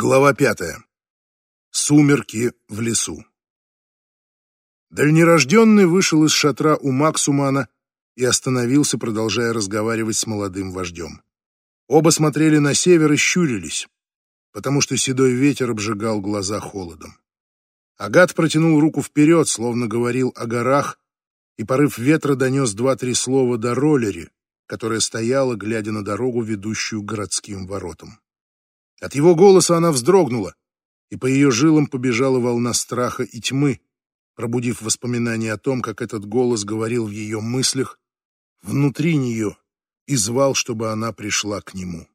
Глава пятая. Сумерки в лесу. Дальнерожденный вышел из шатра у Максумана и остановился, продолжая разговаривать с молодым вождем. Оба смотрели на север и щурились, потому что седой ветер обжигал глаза холодом. Агат протянул руку вперед, словно говорил о горах, и порыв ветра донес два-три слова до роллери, которая стояла, глядя на дорогу, ведущую к городским воротам. От его голоса она вздрогнула, и по ее жилам побежала волна страха и тьмы, пробудив воспоминания о том, как этот голос говорил в ее мыслях, внутри нее, и звал, чтобы она пришла к нему.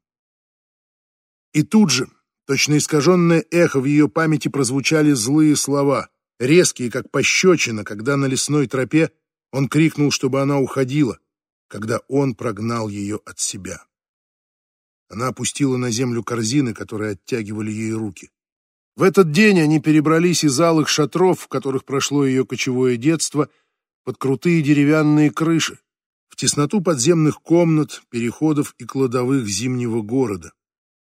И тут же, точно искаженное эхо в ее памяти прозвучали злые слова, резкие, как пощечина, когда на лесной тропе он крикнул, чтобы она уходила, когда он прогнал ее от себя. Она опустила на землю корзины, которые оттягивали ей руки. В этот день они перебрались из алых шатров, в которых прошло ее кочевое детство, под крутые деревянные крыши, в тесноту подземных комнат, переходов и кладовых зимнего города.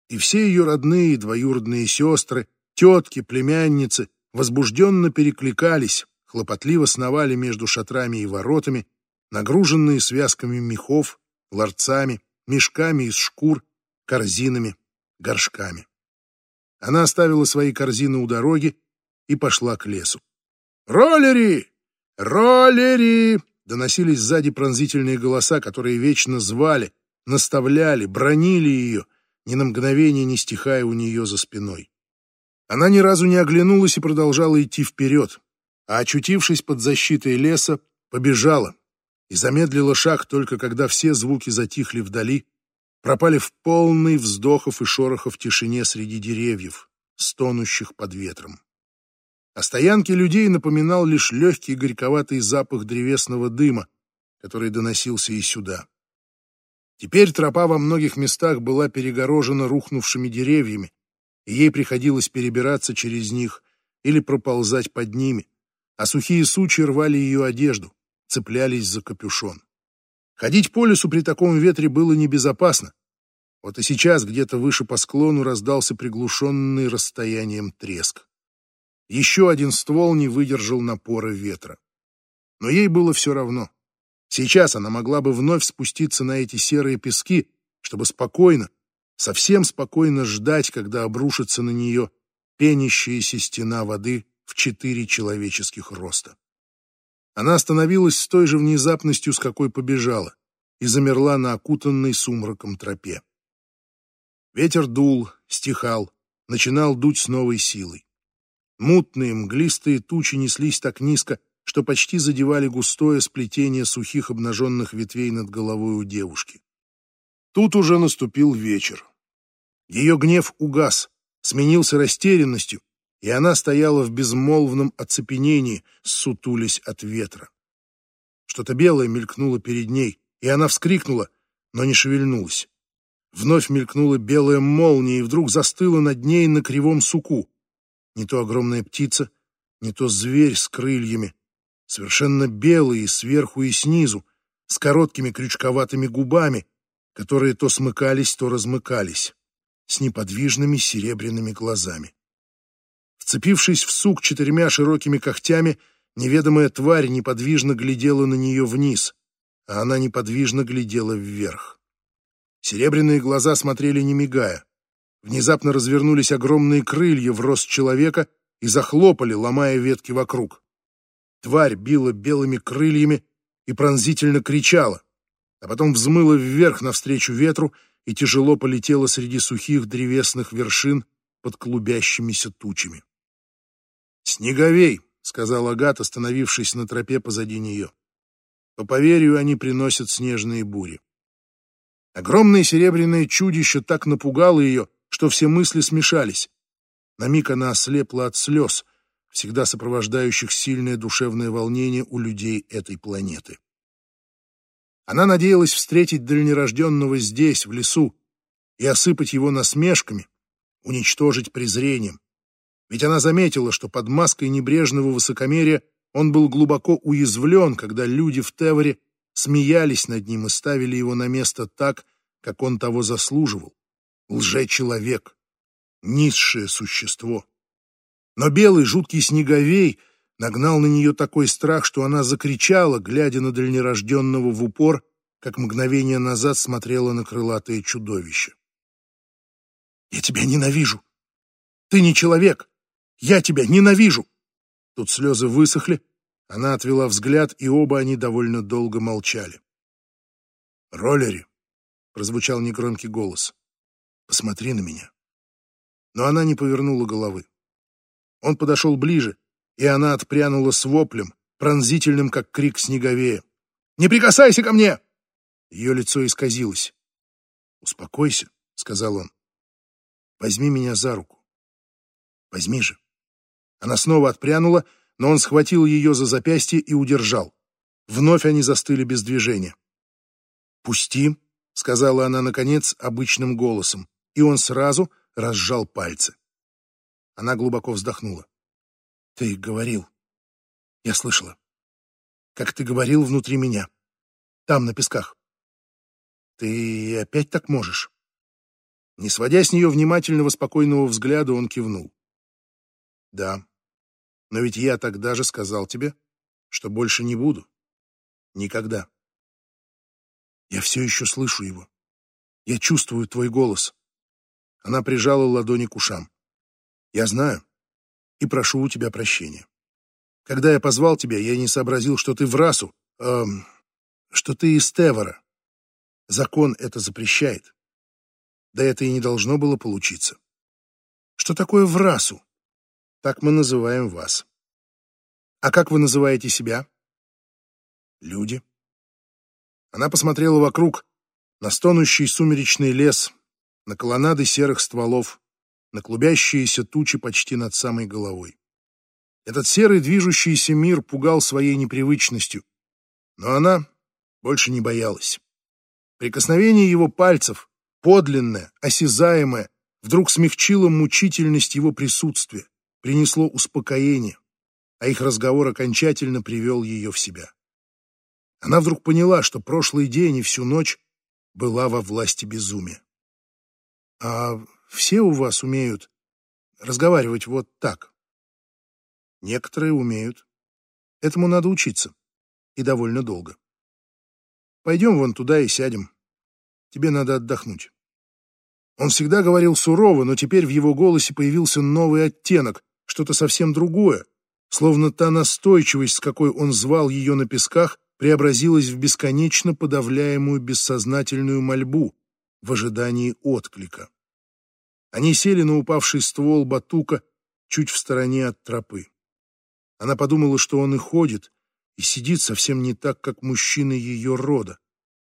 И все ее родные двоюродные сестры, тетки, племянницы возбужденно перекликались, хлопотливо сновали между шатрами и воротами, нагруженные связками мехов, ларцами, мешками из шкур корзинами, горшками. Она оставила свои корзины у дороги и пошла к лесу. «Роллери! Роллери!» Доносились сзади пронзительные голоса, которые вечно звали, наставляли, бронили ее, ни на мгновение не стихая у нее за спиной. Она ни разу не оглянулась и продолжала идти вперед, а, очутившись под защитой леса, побежала и замедлила шаг только когда все звуки затихли вдали, пропали в полный вздохов и шорохов тишине среди деревьев, стонущих под ветром. О стоянке людей напоминал лишь легкий горьковатый запах древесного дыма, который доносился и сюда. Теперь тропа во многих местах была перегорожена рухнувшими деревьями, и ей приходилось перебираться через них или проползать под ними, а сухие сучья рвали ее одежду, цеплялись за капюшон. Ходить по лесу при таком ветре было небезопасно. Вот и сейчас где-то выше по склону раздался приглушенный расстоянием треск. Еще один ствол не выдержал напора ветра. Но ей было все равно. Сейчас она могла бы вновь спуститься на эти серые пески, чтобы спокойно, совсем спокойно ждать, когда обрушится на нее пенящаяся стена воды в четыре человеческих роста. Она остановилась с той же внезапностью, с какой побежала, и замерла на окутанной сумраком тропе. Ветер дул, стихал, начинал дуть с новой силой. Мутные, мглистые тучи неслись так низко, что почти задевали густое сплетение сухих обнаженных ветвей над головой у девушки. Тут уже наступил вечер. Ее гнев угас, сменился растерянностью, и она стояла в безмолвном оцепенении, сутулясь от ветра. Что-то белое мелькнуло перед ней, и она вскрикнула, но не шевельнулась. Вновь мелькнула белая молния и вдруг застыла над ней на кривом суку. Не то огромная птица, не то зверь с крыльями, совершенно белый и сверху, и снизу, с короткими крючковатыми губами, которые то смыкались, то размыкались, с неподвижными серебряными глазами. Вцепившись в сук четырьмя широкими когтями, неведомая тварь неподвижно глядела на нее вниз, а она неподвижно глядела вверх. Серебряные глаза смотрели не мигая. Внезапно развернулись огромные крылья в рост человека и захлопали, ломая ветки вокруг. Тварь била белыми крыльями и пронзительно кричала, а потом взмыла вверх навстречу ветру и тяжело полетела среди сухих древесных вершин под клубящимися тучами. «Снеговей», — сказал Агат, остановившись на тропе позади нее. «По поверью, они приносят снежные бури». Огромное серебряное чудище так напугало ее, что все мысли смешались. На миг она ослепла от слез, всегда сопровождающих сильное душевное волнение у людей этой планеты. Она надеялась встретить дальнерожденного здесь, в лесу, и осыпать его насмешками, уничтожить презрением. Ведь она заметила, что под маской небрежного высокомерия он был глубоко уязвлен, когда люди в Теворе смеялись над ним и ставили его на место так, как он того заслуживал. Лже-человек. низшее существо. Но белый жуткий снеговей нагнал на нее такой страх, что она закричала, глядя на дальнерожденного в упор, как мгновение назад смотрела на крылатое чудовище. «Я тебя ненавижу! Ты не человек! Я тебя ненавижу!» Тут слезы высохли, она отвела взгляд, и оба они довольно долго молчали. «Роллери!» — прозвучал негромкий голос. «Посмотри на меня!» Но она не повернула головы. Он подошел ближе, и она отпрянула с воплем, пронзительным, как крик снеговея. «Не прикасайся ко мне!» Ее лицо исказилось. «Успокойся», — сказал он. «Возьми меня за руку. Возьми же». Она снова отпрянула, но он схватил ее за запястье и удержал. Вновь они застыли без движения. «Пусти», — сказала она, наконец, обычным голосом, и он сразу разжал пальцы. Она глубоко вздохнула. «Ты говорил. Я слышала. Как ты говорил внутри меня. Там, на песках. Ты опять так можешь?» Не сводя с нее внимательного, спокойного взгляда, он кивнул. «Да, но ведь я тогда же сказал тебе, что больше не буду. Никогда. Я все еще слышу его. Я чувствую твой голос». Она прижала ладони к ушам. «Я знаю и прошу у тебя прощения. Когда я позвал тебя, я не сообразил, что ты в расу, эм, что ты из Тевора. Закон это запрещает. Да это и не должно было получиться. Что такое в расу? Так мы называем вас. А как вы называете себя? Люди. Она посмотрела вокруг, на стонущий сумеречный лес, на колоннады серых стволов, на клубящиеся тучи почти над самой головой. Этот серый движущийся мир пугал своей непривычностью, но она больше не боялась. Прикосновение его пальцев, подлинное, осязаемое, вдруг смягчило мучительность его присутствия, принесло успокоение, а их разговор окончательно привел ее в себя. Она вдруг поняла, что прошлый день и всю ночь была во власти безумия. «А все у вас умеют разговаривать вот так?» «Некоторые умеют. Этому надо учиться. И довольно долго. Пойдем вон туда и сядем. Тебе надо отдохнуть». Он всегда говорил сурово, но теперь в его голосе появился новый оттенок, что-то совсем другое, словно та настойчивость, с какой он звал ее на песках, преобразилась в бесконечно подавляемую бессознательную мольбу в ожидании отклика. Они сели на упавший ствол батука чуть в стороне от тропы. Она подумала, что он и ходит, и сидит совсем не так, как мужчины ее рода.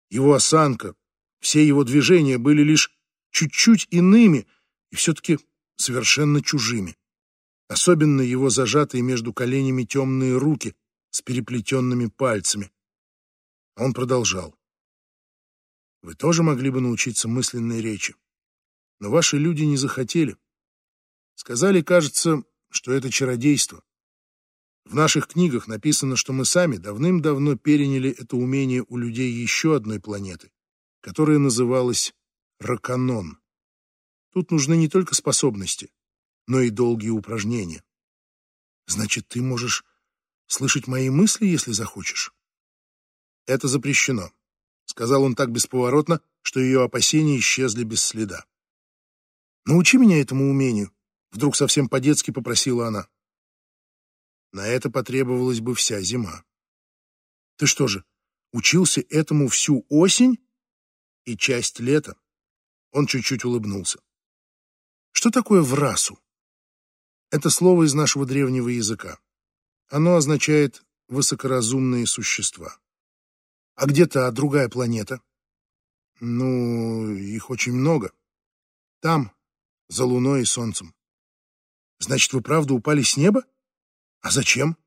Его осанка, все его движения были лишь чуть-чуть иными и все-таки совершенно чужими. Особенно его зажатые между коленями темные руки с переплетенными пальцами. Он продолжал. Вы тоже могли бы научиться мысленной речи. Но ваши люди не захотели. Сказали, кажется, что это чародейство. В наших книгах написано, что мы сами давным-давно переняли это умение у людей еще одной планеты, которая называлась Раканон. Тут нужны не только способности, но и долгие упражнения. Значит, ты можешь слышать мои мысли, если захочешь? Это запрещено, сказал он так бесповоротно, что ее опасения исчезли без следа. Научи меня этому умению, вдруг совсем по-детски попросила она. На это потребовалась бы вся зима. Ты что же, учился этому всю осень и часть лета? Он чуть-чуть улыбнулся. Что такое врасу? Это слово из нашего древнего языка. Оно означает высокоразумные существа. А где-то другая планета? Ну, их очень много. Там, за Луной и Солнцем. Значит, вы правда упали с неба? А зачем?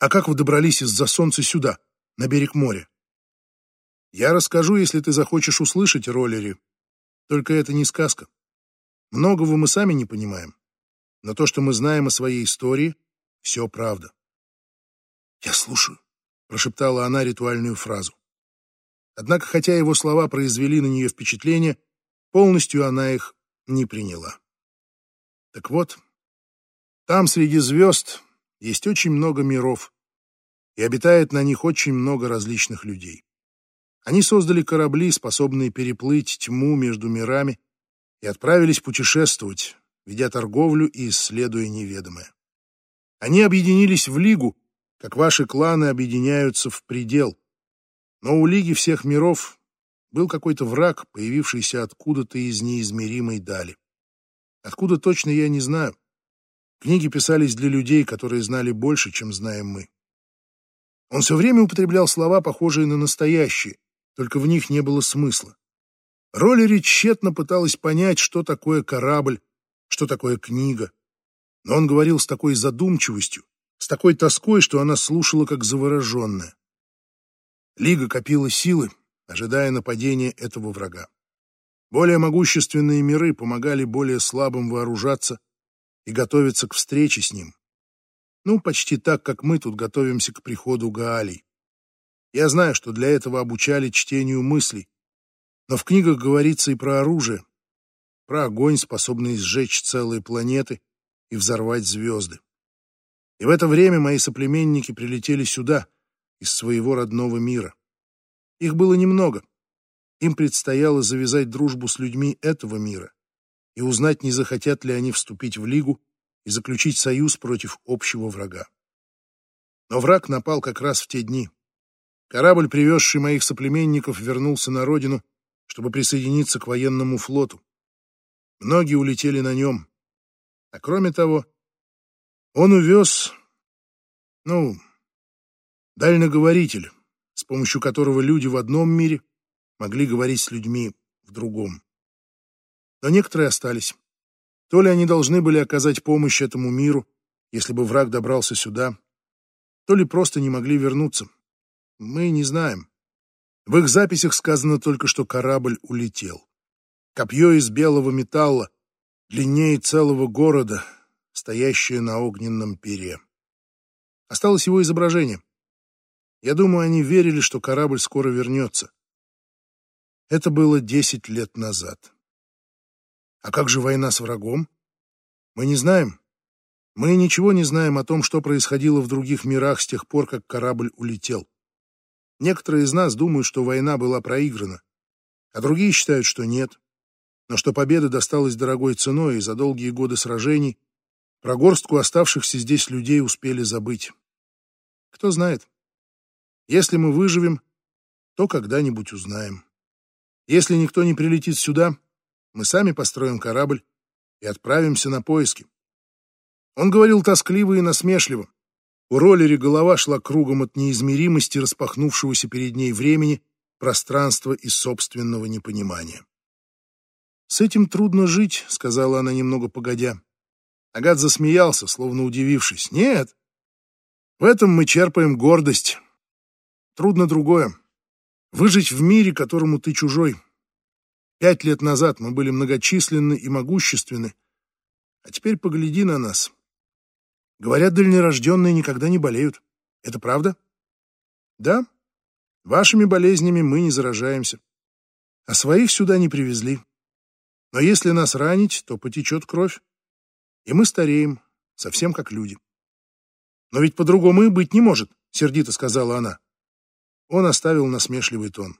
А как вы добрались из-за Солнца сюда, на берег моря? Я расскажу, если ты захочешь услышать, Роллери, только это не сказка. Многого мы сами не понимаем. Но то, что мы знаем о своей истории, все правда. «Я слушаю», — прошептала она ритуальную фразу. Однако, хотя его слова произвели на нее впечатление, полностью она их не приняла. Так вот, там среди звезд есть очень много миров, и обитает на них очень много различных людей. Они создали корабли, способные переплыть тьму между мирами, и отправились путешествовать, ведя торговлю и исследуя неведомое. Они объединились в Лигу, как ваши кланы объединяются в предел. Но у Лиги всех миров был какой-то враг, появившийся откуда-то из неизмеримой дали. Откуда точно, я не знаю. Книги писались для людей, которые знали больше, чем знаем мы. Он все время употреблял слова, похожие на настоящие, только в них не было смысла. Роллери тщетно пыталась понять, что такое корабль, что такое книга. Но он говорил с такой задумчивостью, с такой тоской, что она слушала как завороженная. Лига копила силы, ожидая нападения этого врага. Более могущественные миры помогали более слабым вооружаться и готовиться к встрече с ним. Ну, почти так, как мы тут готовимся к приходу Гаалий. Я знаю, что для этого обучали чтению мыслей, но в книгах говорится и про оружие, про огонь, способный сжечь целые планеты и взорвать звезды. И в это время мои соплеменники прилетели сюда, из своего родного мира. Их было немного. Им предстояло завязать дружбу с людьми этого мира и узнать, не захотят ли они вступить в Лигу и заключить союз против общего врага. Но враг напал как раз в те дни. Корабль, привезший моих соплеменников, вернулся на родину, чтобы присоединиться к военному флоту. Многие улетели на нем. А кроме того, он увез, ну, дальноговоритель, с помощью которого люди в одном мире могли говорить с людьми в другом. Но некоторые остались. То ли они должны были оказать помощь этому миру, если бы враг добрался сюда, то ли просто не могли вернуться. Мы не знаем. В их записях сказано только, что корабль улетел. Копье из белого металла, длиннее целого города, стоящее на огненном пере. Осталось его изображение. Я думаю, они верили, что корабль скоро вернется. Это было десять лет назад. А как же война с врагом? Мы не знаем. Мы ничего не знаем о том, что происходило в других мирах с тех пор, как корабль улетел. Некоторые из нас думают, что война была проиграна, а другие считают, что нет, но что победа досталась дорогой ценой, и за долгие годы сражений про горстку оставшихся здесь людей успели забыть. Кто знает. Если мы выживем, то когда-нибудь узнаем. Если никто не прилетит сюда, мы сами построим корабль и отправимся на поиски. Он говорил тоскливо и насмешливо. У Роллери голова шла кругом от неизмеримости распахнувшегося перед ней времени, пространства и собственного непонимания. «С этим трудно жить», — сказала она немного погодя. Агат засмеялся, словно удивившись. «Нет, в этом мы черпаем гордость. Трудно другое. Выжить в мире, которому ты чужой. Пять лет назад мы были многочисленны и могущественны, а теперь погляди на нас. Говорят, дальнерожденные никогда не болеют. Это правда? Да. Вашими болезнями мы не заражаемся. А своих сюда не привезли. Но если нас ранить, то потечет кровь. И мы стареем, совсем как люди. Но ведь по-другому и быть не может, сердито сказала она. Он оставил насмешливый тон.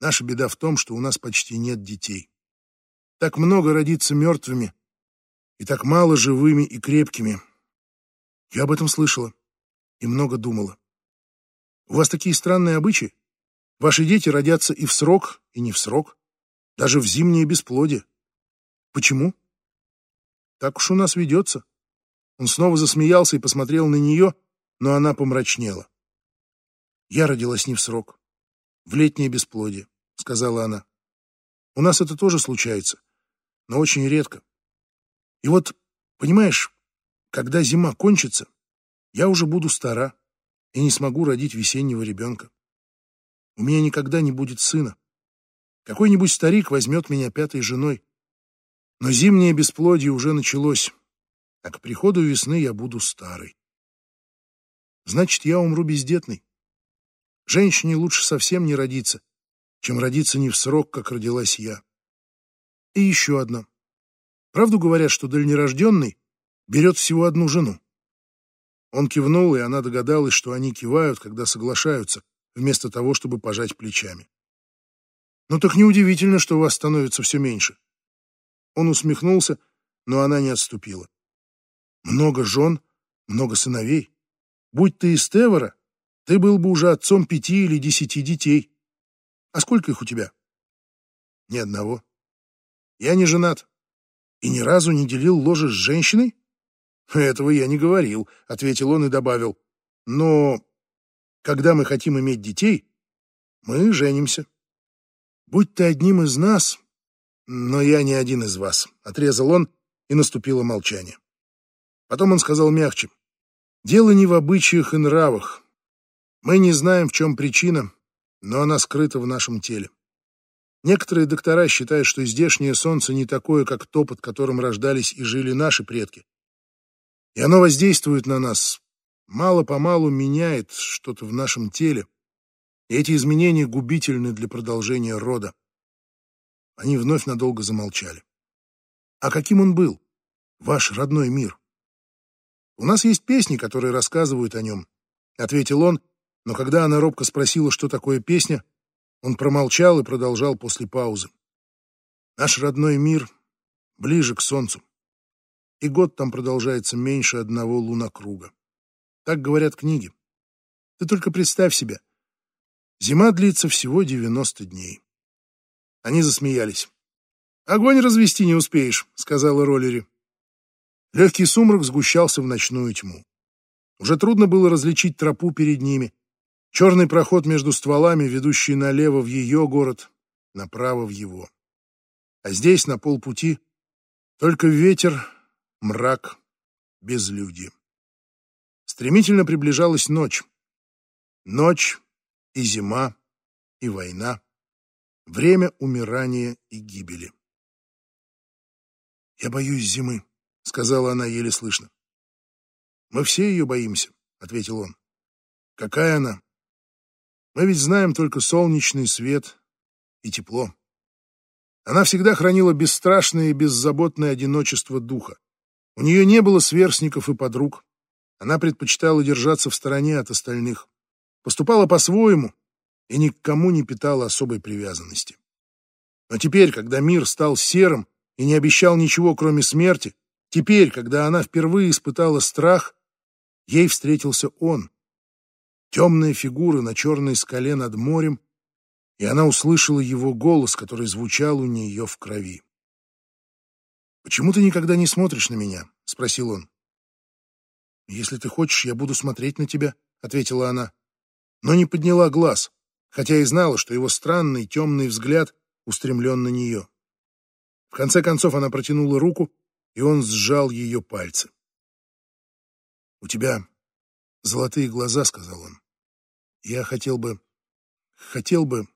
Наша беда в том, что у нас почти нет детей. Так много родится мертвыми и так мало живыми и крепкими. Я об этом слышала и много думала. У вас такие странные обычаи. Ваши дети родятся и в срок, и не в срок, даже в зимнее бесплодие. Почему? Так уж у нас ведется. Он снова засмеялся и посмотрел на нее, но она помрачнела. Я родилась не в срок. В летнее бесплодие, сказала она. У нас это тоже случается, но очень редко. И вот, понимаешь, когда зима кончится, я уже буду стара и не смогу родить весеннего ребенка. У меня никогда не будет сына. Какой-нибудь старик возьмет меня пятой женой. Но зимнее бесплодие уже началось, а к приходу весны я буду старой. Значит, я умру бездетной. Женщине лучше совсем не родиться, чем родиться не в срок, как родилась я. И еще одно. Правду говорят, что дальнерожденный берет всего одну жену. Он кивнул, и она догадалась, что они кивают, когда соглашаются, вместо того, чтобы пожать плечами. «Ну так неудивительно, что вас становится все меньше». Он усмехнулся, но она не отступила. «Много жен, много сыновей. Будь ты из Тевора, ты был бы уже отцом пяти или десяти детей. А сколько их у тебя?» «Ни одного. Я не женат. И ни разу не делил ложе с женщиной?» «Этого я не говорил», — ответил он и добавил. «Но когда мы хотим иметь детей, мы женимся. Будь ты одним из нас, но я не один из вас», — отрезал он, и наступило молчание. Потом он сказал мягче. «Дело не в обычаях и нравах. Мы не знаем, в чем причина, но она скрыта в нашем теле. Некоторые доктора считают, что здешнее солнце не такое, как то, под которым рождались и жили наши предки. И оно воздействует на нас, мало-помалу меняет что-то в нашем теле. И эти изменения губительны для продолжения рода. Они вновь надолго замолчали. А каким он был, ваш родной мир? У нас есть песни, которые рассказывают о нем, — ответил он, но когда она робко спросила, что такое песня, он промолчал и продолжал после паузы. Наш родной мир ближе к солнцу и год там продолжается меньше одного лунокруга. Так говорят книги. Ты только представь себе. Зима длится всего 90 дней. Они засмеялись. «Огонь развести не успеешь», — сказала Роллери. Легкий сумрак сгущался в ночную тьму. Уже трудно было различить тропу перед ними. Черный проход между стволами, ведущий налево в ее город, направо в его. А здесь, на полпути, только ветер мрак, безлюдье. Стремительно приближалась ночь. Ночь и зима, и война. Время умирания и гибели. «Я боюсь зимы», — сказала она еле слышно. «Мы все ее боимся», — ответил он. «Какая она? Мы ведь знаем только солнечный свет и тепло. Она всегда хранила бесстрашное и беззаботное одиночество духа. У нее не было сверстников и подруг. Она предпочитала держаться в стороне от остальных. Поступала по-своему и ни к кому не питала особой привязанности. Но теперь, когда мир стал серым и не обещал ничего, кроме смерти, теперь, когда она впервые испытала страх, ей встретился он. Темная фигура на черной скале над морем, и она услышала его голос, который звучал у нее в крови. «Почему ты никогда не смотришь на меня?» — спросил он. «Если ты хочешь, я буду смотреть на тебя», — ответила она. Но не подняла глаз, хотя и знала, что его странный темный взгляд устремлен на нее. В конце концов она протянула руку, и он сжал ее пальцы. «У тебя золотые глаза», — сказал он. «Я хотел бы... хотел бы...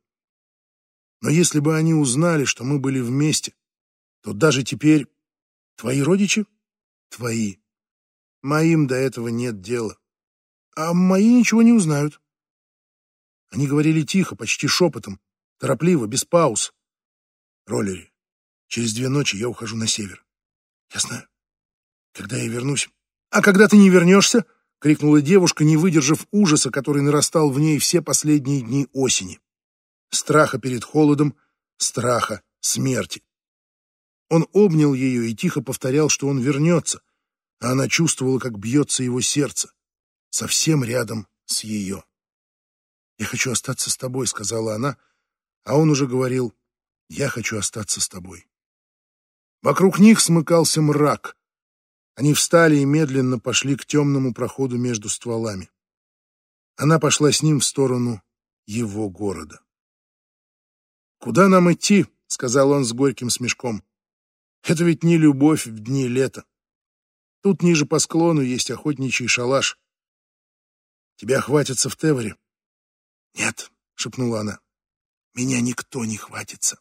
Но если бы они узнали, что мы были вместе, то даже теперь Твои родичи? Твои. Моим до этого нет дела. А мои ничего не узнают. Они говорили тихо, почти шепотом, торопливо, без пауз. Роллери, через две ночи я ухожу на север. Я знаю. Когда я вернусь... А когда ты не вернешься? — крикнула девушка, не выдержав ужаса, который нарастал в ней все последние дни осени. Страха перед холодом, страха смерти. Он обнял ее и тихо повторял, что он вернется, а она чувствовала, как бьется его сердце, совсем рядом с ее. «Я хочу остаться с тобой», — сказала она, а он уже говорил, «Я хочу остаться с тобой». Вокруг них смыкался мрак. Они встали и медленно пошли к темному проходу между стволами. Она пошла с ним в сторону его города. «Куда нам идти?» — сказал он с горьким смешком. Это ведь не любовь в дни лета. Тут ниже по склону есть охотничий шалаш. Тебя хватится в Теворе. Нет, шепнула она. Меня никто не хватится.